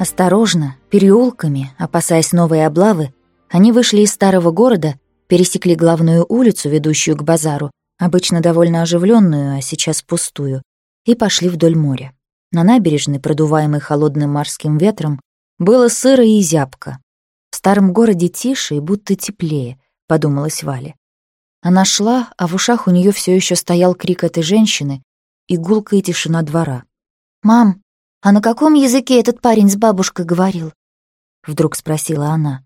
Осторожно, переулками, опасаясь новой облавы, они вышли из старого города, пересекли главную улицу, ведущую к базару, обычно довольно оживленную, а сейчас пустую, и пошли вдоль моря. На набережной, продуваемой холодным морским ветром, было сыро и зябко. В старом городе тише и будто теплее, подумалась Валя. Она шла, а в ушах у нее все еще стоял крик этой женщины и гулкая тишина двора. «Мам, а на каком языке этот парень с бабушкой говорил?» Вдруг спросила она.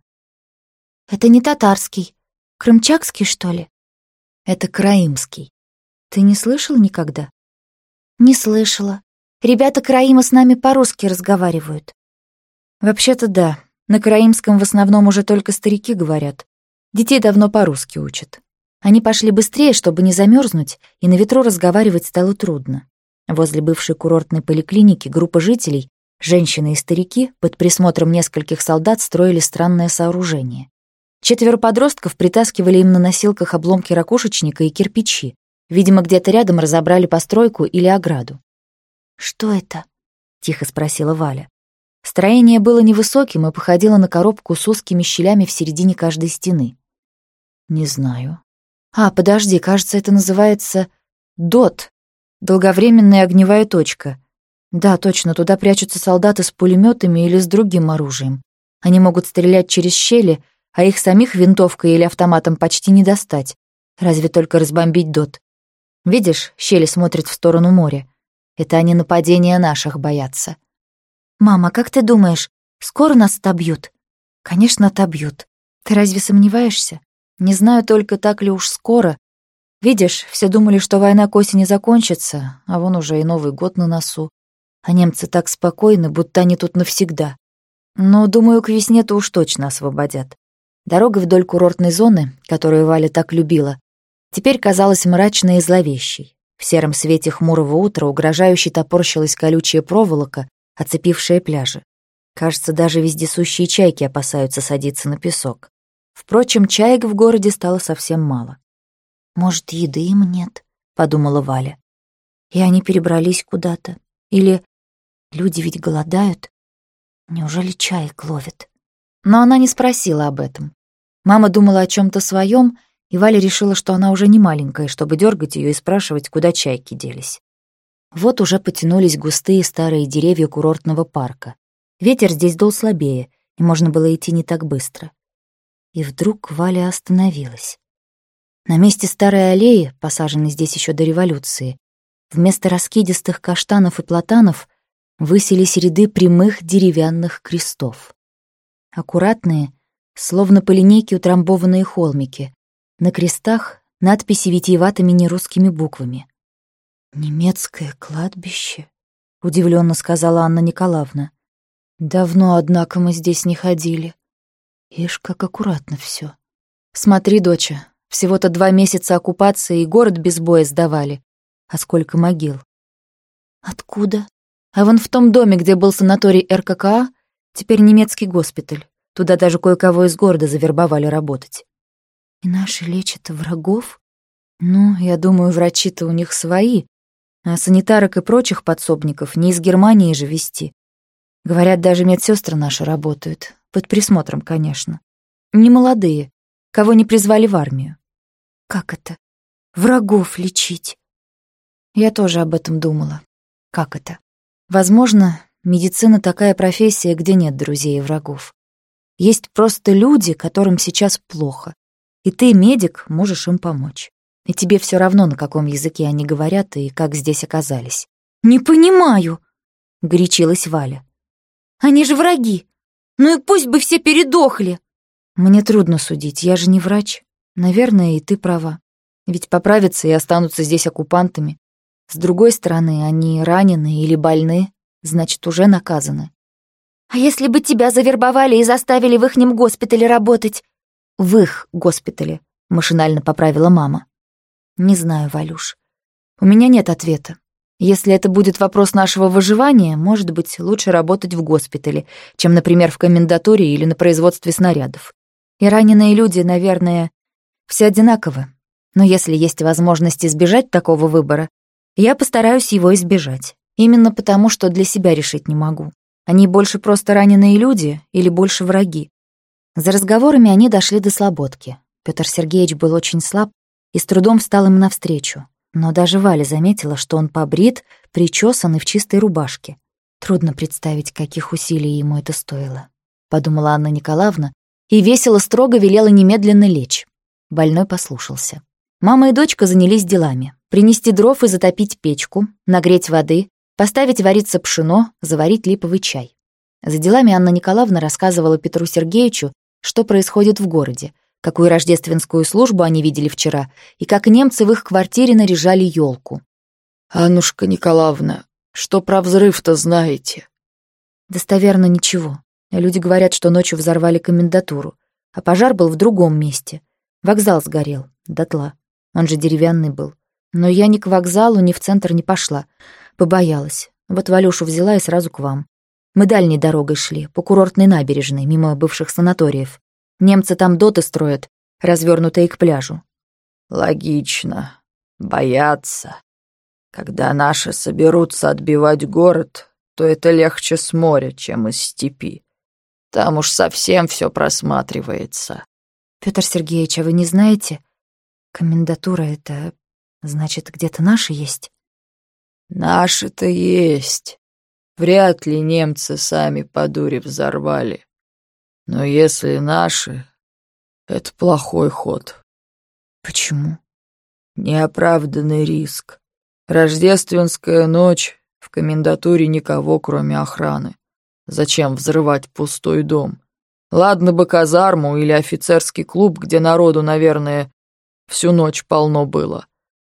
«Это не татарский. Крымчакский, что ли?» «Это краимский. Ты не слышал никогда?» «Не слышала. Ребята Краима с нами по-русски разговаривают». «Вообще-то да. На караимском в основном уже только старики говорят. Детей давно по-русски учат. Они пошли быстрее, чтобы не замерзнуть, и на ветру разговаривать стало трудно. Возле бывшей курортной поликлиники группа жителей, женщины и старики, под присмотром нескольких солдат строили странное сооружение. Четверо подростков притаскивали им на носилках обломки ракушечника и кирпичи. Видимо, где-то рядом разобрали постройку или ограду. «Что это?» — тихо спросила Валя. Строение было невысоким и походило на коробку с узкими щелями в середине каждой стены. «Не знаю», а, подожди, кажется, это называется ДОТ. Долговременная огневая точка. Да, точно, туда прячутся солдаты с пулеметами или с другим оружием. Они могут стрелять через щели, а их самих винтовкой или автоматом почти не достать. Разве только разбомбить ДОТ. Видишь, щели смотрят в сторону моря. Это они нападения наших боятся. «Мама, как ты думаешь, скоро нас отобьют?» «Конечно, отобьют. Ты разве сомневаешься?» Не знаю только, так ли уж скоро. Видишь, все думали, что война к осени закончится, а вон уже и Новый год на носу. А немцы так спокойны, будто они тут навсегда. Но, думаю, к весне-то уж точно освободят. Дорога вдоль курортной зоны, которую Валя так любила, теперь казалась мрачной и зловещей. В сером свете хмурого утра угрожающе топорщилась колючая проволока, оцепившая пляжи. Кажется, даже вездесущие чайки опасаются садиться на песок. Впрочем, чаек в городе стало совсем мало. «Может, еды им нет?» — подумала Валя. И они перебрались куда-то. Или люди ведь голодают. Неужели чаек ловят? Но она не спросила об этом. Мама думала о чем то своем, и Валя решила, что она уже не маленькая, чтобы дергать ее и спрашивать, куда чайки делись. Вот уже потянулись густые старые деревья курортного парка. Ветер здесь дул слабее, и можно было идти не так быстро. И вдруг Валя остановилась. На месте старой аллеи, посаженной здесь еще до революции, вместо раскидистых каштанов и платанов высились ряды прямых деревянных крестов. Аккуратные, словно по линейке утрамбованные холмики. На крестах надписи витиеватыми нерусскими буквами. «Немецкое кладбище?» — удивленно сказала Анна Николаевна. «Давно, однако, мы здесь не ходили». Ишь, как аккуратно все. Смотри, доча, всего-то два месяца оккупации и город без боя сдавали. А сколько могил? Откуда? А вон в том доме, где был санаторий РККА, теперь немецкий госпиталь. Туда даже кое-кого из города завербовали работать. И наши лечат врагов? Ну, я думаю, врачи-то у них свои, а санитарок и прочих подсобников не из Германии же вести. Говорят, даже медсестры наши работают. Под присмотром, конечно. Не молодые, кого не призвали в армию. Как это? Врагов лечить? Я тоже об этом думала. Как это? Возможно, медицина такая профессия, где нет друзей и врагов. Есть просто люди, которым сейчас плохо. И ты, медик, можешь им помочь. И тебе все равно, на каком языке они говорят и как здесь оказались. «Не понимаю», — горячилась Валя. «Они же враги. Ну и пусть бы все передохли. Мне трудно судить, я же не врач. Наверное, и ты права. Ведь поправятся и останутся здесь оккупантами. С другой стороны, они ранены или больны, значит, уже наказаны. А если бы тебя завербовали и заставили в ихнем госпитале работать? В их госпитале, машинально поправила мама. Не знаю, Валюш. У меня нет ответа. Если это будет вопрос нашего выживания, может быть, лучше работать в госпитале, чем, например, в комендатуре или на производстве снарядов. И раненые люди, наверное, все одинаковы. Но если есть возможность избежать такого выбора, я постараюсь его избежать. Именно потому, что для себя решить не могу. Они больше просто раненые люди или больше враги? За разговорами они дошли до Слободки. Петр Сергеевич был очень слаб и с трудом встал им навстречу. Но даже Валя заметила, что он побрит, причесан и в чистой рубашке. Трудно представить, каких усилий ему это стоило, подумала Анна Николаевна, и весело строго велела немедленно лечь. Больной послушался. Мама и дочка занялись делами. Принести дров и затопить печку, нагреть воды, поставить вариться пшено, заварить липовый чай. За делами Анна Николаевна рассказывала Петру Сергеевичу, что происходит в городе, какую рождественскую службу они видели вчера и как немцы в их квартире наряжали елку. «Аннушка Николаевна, что про взрыв-то знаете?» «Достоверно ничего. Люди говорят, что ночью взорвали комендатуру, а пожар был в другом месте. Вокзал сгорел, дотла. Он же деревянный был. Но я ни к вокзалу, ни в центр не пошла. Побоялась. Вот Валюшу взяла и сразу к вам. Мы дальней дорогой шли, по курортной набережной, мимо бывших санаториев. Немцы там доты строят, развернутые к пляжу. Логично. Боятся. Когда наши соберутся отбивать город, то это легче с моря, чем из степи. Там уж совсем все просматривается. Петр Сергеевич, а вы не знаете? Комендатура — это, значит, где-то наши есть? Наши-то есть. Вряд ли немцы сами по дуре взорвали. Но если наши, это плохой ход. Почему? Неоправданный риск. Рождественская ночь, в комендатуре никого, кроме охраны. Зачем взрывать пустой дом? Ладно бы казарму или офицерский клуб, где народу, наверное, всю ночь полно было.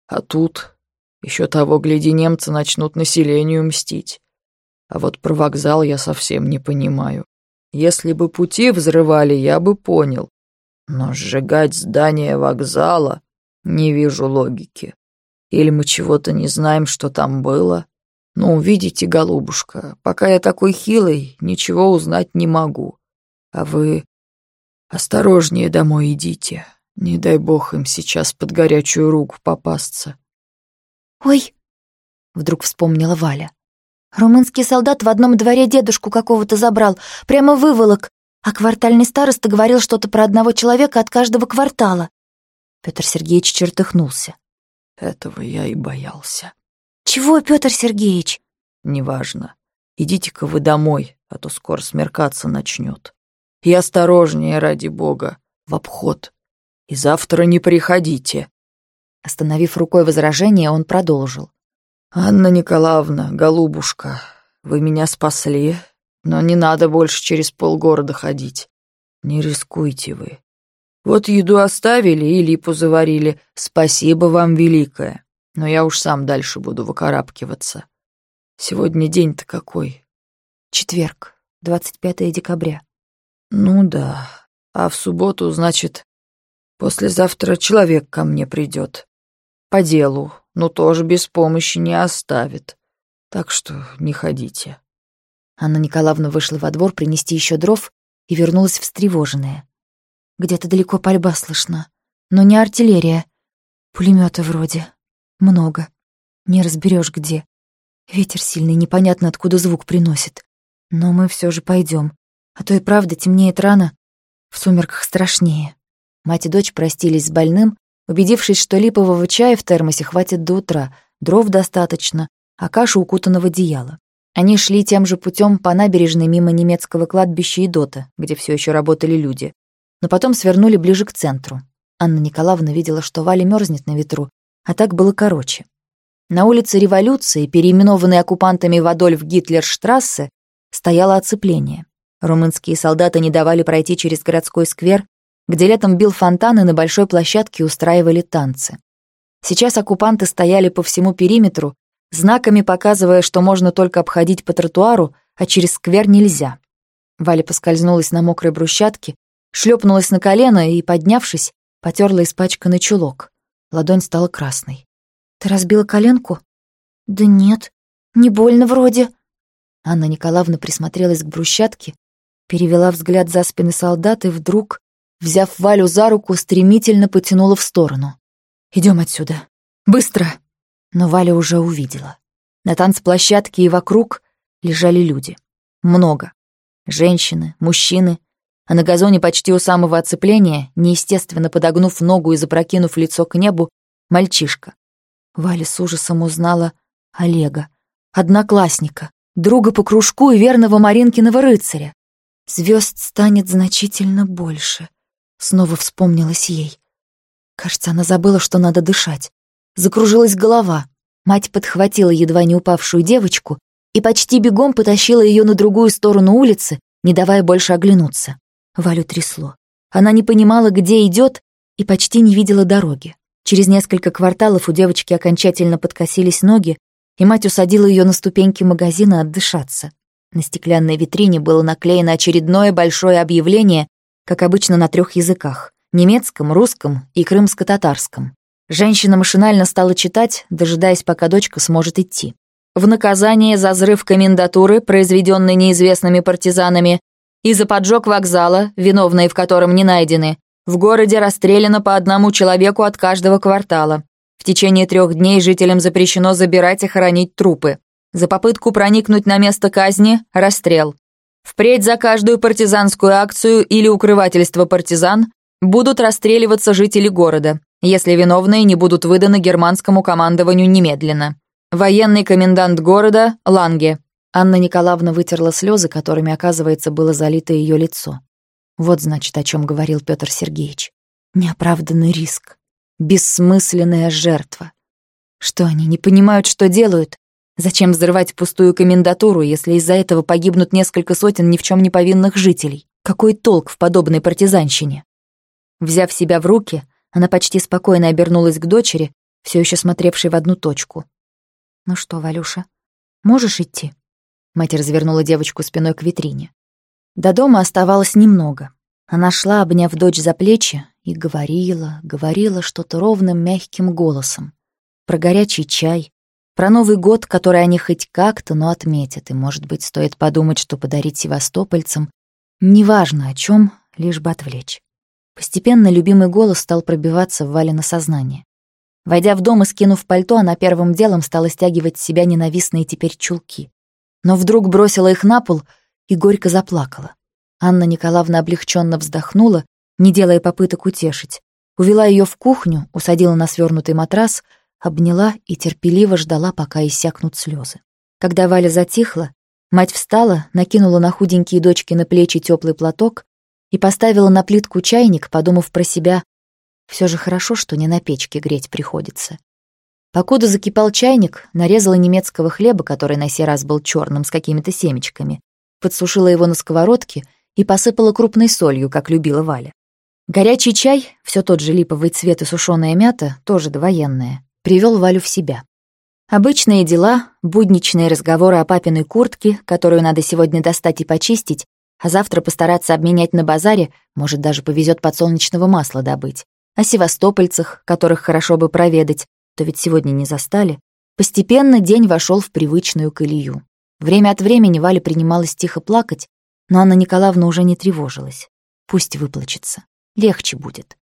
А тут еще того, гляди, немцы начнут населению мстить. А вот про вокзал я совсем не понимаю. Если бы пути взрывали, я бы понял. Но сжигать здание вокзала не вижу логики. Или мы чего-то не знаем, что там было? Ну, видите, голубушка, пока я такой хилый, ничего узнать не могу. А вы осторожнее домой идите. Не дай бог им сейчас под горячую руку попасться. «Ой!» — вдруг вспомнила Валя. Румынский солдат в одном дворе дедушку какого-то забрал, прямо выволок, а квартальный староста говорил что-то про одного человека от каждого квартала. Петр Сергеевич чертыхнулся. Этого я и боялся. Чего, Петр Сергеевич? Неважно. Идите-ка вы домой, а то скоро смеркаться начнет. И осторожнее, ради бога, в обход. И завтра не приходите. Остановив рукой возражение, он продолжил. «Анна Николаевна, голубушка, вы меня спасли, но не надо больше через полгорода ходить. Не рискуйте вы. Вот еду оставили и липу заварили. Спасибо вам великое. Но я уж сам дальше буду выкарабкиваться. Сегодня день-то какой? Четверг, 25 декабря. Ну да. А в субботу, значит, послезавтра человек ко мне придет. По делу, но тоже без помощи не оставит. Так что не ходите». Анна Николаевна вышла во двор принести еще дров и вернулась встревоженная. Где-то далеко пальба слышна, но не артиллерия. Пулеметы вроде. Много. Не разберешь где. Ветер сильный, непонятно откуда звук приносит. Но мы все же пойдем, а то и правда темнеет рано. В сумерках страшнее. Мать и дочь простились с больным, Убедившись, что липового чая в термосе хватит до утра, дров достаточно, а каша укутана в одеяло. Они шли тем же путем по набережной мимо немецкого кладбища Идота, где все еще работали люди. Но потом свернули ближе к центру. Анна Николаевна видела, что Валя мерзнет на ветру, а так было короче. На улице Революции, переименованной оккупантами в Адольф Гитлерштрассе, стояло оцепление. Румынские солдаты не давали пройти через городской сквер, где летом бил фонтан и на большой площадке устраивали танцы. Сейчас оккупанты стояли по всему периметру, знаками показывая, что можно только обходить по тротуару, а через сквер нельзя. Валя поскользнулась на мокрой брусчатке, шлепнулась на колено и, поднявшись, потерла испачканный чулок. Ладонь стала красной. «Ты разбила коленку?» «Да нет, не больно вроде». Анна Николаевна присмотрелась к брусчатке, перевела взгляд за спины солдат и вдруг взяв Валю за руку, стремительно потянула в сторону. «Идем отсюда. Быстро!» Но Валя уже увидела. На танцплощадке и вокруг лежали люди. Много. Женщины, мужчины, а на газоне почти у самого оцепления, неестественно подогнув ногу и запрокинув лицо к небу, мальчишка. Валя с ужасом узнала Олега, одноклассника, друга по кружку и верного Маринкиного рыцаря. Звезд станет значительно больше. Снова вспомнилась ей. Кажется, она забыла, что надо дышать. Закружилась голова. Мать подхватила едва не упавшую девочку и почти бегом потащила ее на другую сторону улицы, не давая больше оглянуться. Валю трясло. Она не понимала, где идет, и почти не видела дороги. Через несколько кварталов у девочки окончательно подкосились ноги, и мать усадила ее на ступеньки магазина отдышаться. На стеклянной витрине было наклеено очередное большое объявление, как обычно на трех языках — немецком, русском и крымско-татарском. Женщина машинально стала читать, дожидаясь, пока дочка сможет идти. В наказание за взрыв комендатуры, произведенный неизвестными партизанами, и за поджог вокзала, виновные в котором не найдены, в городе расстреляно по одному человеку от каждого квартала. В течение трех дней жителям запрещено забирать и хоронить трупы. За попытку проникнуть на место казни – расстрел. Впредь за каждую партизанскую акцию или укрывательство партизан будут расстреливаться жители города, если виновные не будут выданы германскому командованию немедленно. Военный комендант города Ланге. Анна Николаевна вытерла слезы, которыми, оказывается, было залито ее лицо. Вот, значит, о чем говорил Петр Сергеевич. Неоправданный риск. Бессмысленная жертва. Что они, не понимают, что делают? Зачем взрывать пустую комендатуру, если из-за этого погибнут несколько сотен ни в чем не повинных жителей? Какой толк в подобной партизанщине? Взяв себя в руки, она почти спокойно обернулась к дочери, все еще смотревшей в одну точку. «Ну что, Валюша, можешь идти?» Мать развернула девочку спиной к витрине. До дома оставалось немного. Она шла, обняв дочь за плечи, и говорила, говорила что-то ровным мягким голосом. Про горячий чай, про Новый год, который они хоть как-то, но отметят, и, может быть, стоит подумать, что подарить севастопольцам. Неважно о чем, лишь бы отвлечь. Постепенно любимый голос стал пробиваться в Вале на сознание. Войдя в дом и скинув пальто, она первым делом стала стягивать с себя ненавистные теперь чулки. Но вдруг бросила их на пол и горько заплакала. Анна Николаевна облегченно вздохнула, не делая попыток утешить. Увела ее в кухню, усадила на свернутый матрас, обняла и терпеливо ждала, пока иссякнут слезы. Когда Валя затихла, мать встала, накинула на худенькие дочки на плечи теплый платок и поставила на плитку чайник, подумав про себя, все же хорошо, что не на печке греть приходится. Покуда закипал чайник, нарезала немецкого хлеба, который на сей раз был черным с какими-то семечками, подсушила его на сковородке и посыпала крупной солью, как любила Валя. Горячий чай, все тот же липовый цвет и сушеная мята, тоже довоенная, привел Валю в себя. Обычные дела, будничные разговоры о папиной куртке, которую надо сегодня достать и почистить, а завтра постараться обменять на базаре, может, даже повезет подсолнечного масла добыть. О севастопольцах, которых хорошо бы проведать, то ведь сегодня не застали. Постепенно день вошел в привычную колею. Время от времени Валя принималась тихо плакать, но Анна Николаевна уже не тревожилась. Пусть выплачется. Легче будет.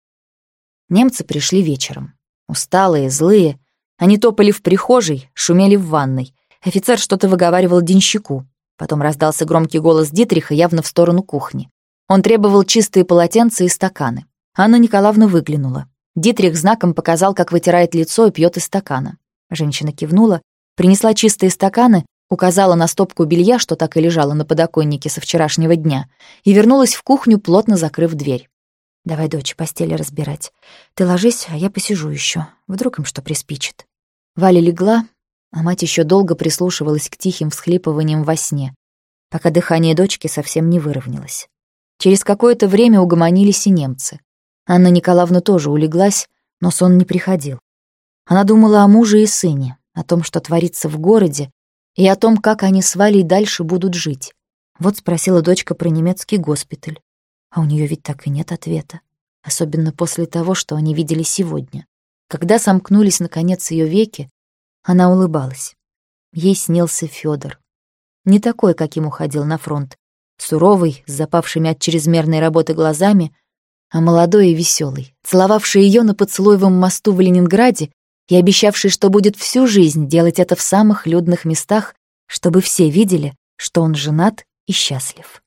Немцы пришли вечером. Усталые, злые. Они топали в прихожей, шумели в ванной. Офицер что-то выговаривал денщику. Потом раздался громкий голос Дитриха явно в сторону кухни. Он требовал чистые полотенца и стаканы. Анна Николаевна выглянула. Дитрих знаком показал, как вытирает лицо и пьет из стакана. Женщина кивнула, принесла чистые стаканы, указала на стопку белья, что так и лежало на подоконнике со вчерашнего дня, и вернулась в кухню, плотно закрыв дверь. «Давай, дочь, постели разбирать. Ты ложись, а я посижу еще. Вдруг им что приспичит». Валя легла, а мать еще долго прислушивалась к тихим всхлипываниям во сне, пока дыхание дочки совсем не выровнялось. Через какое-то время угомонились и немцы. Анна Николаевна тоже улеглась, но сон не приходил. Она думала о муже и сыне, о том, что творится в городе, и о том, как они с Валей дальше будут жить. Вот спросила дочка про немецкий госпиталь, а у нее ведь так и нет ответа, особенно после того, что они видели сегодня. Когда сомкнулись, наконец, ее веки, она улыбалась. Ей снился Федор. Не такой, каким уходил на фронт. Суровый, с запавшими от чрезмерной работы глазами, а молодой и веселый, целовавший ее на поцелуевом мосту в Ленинграде и обещавший, что будет всю жизнь делать это в самых людных местах, чтобы все видели, что он женат и счастлив.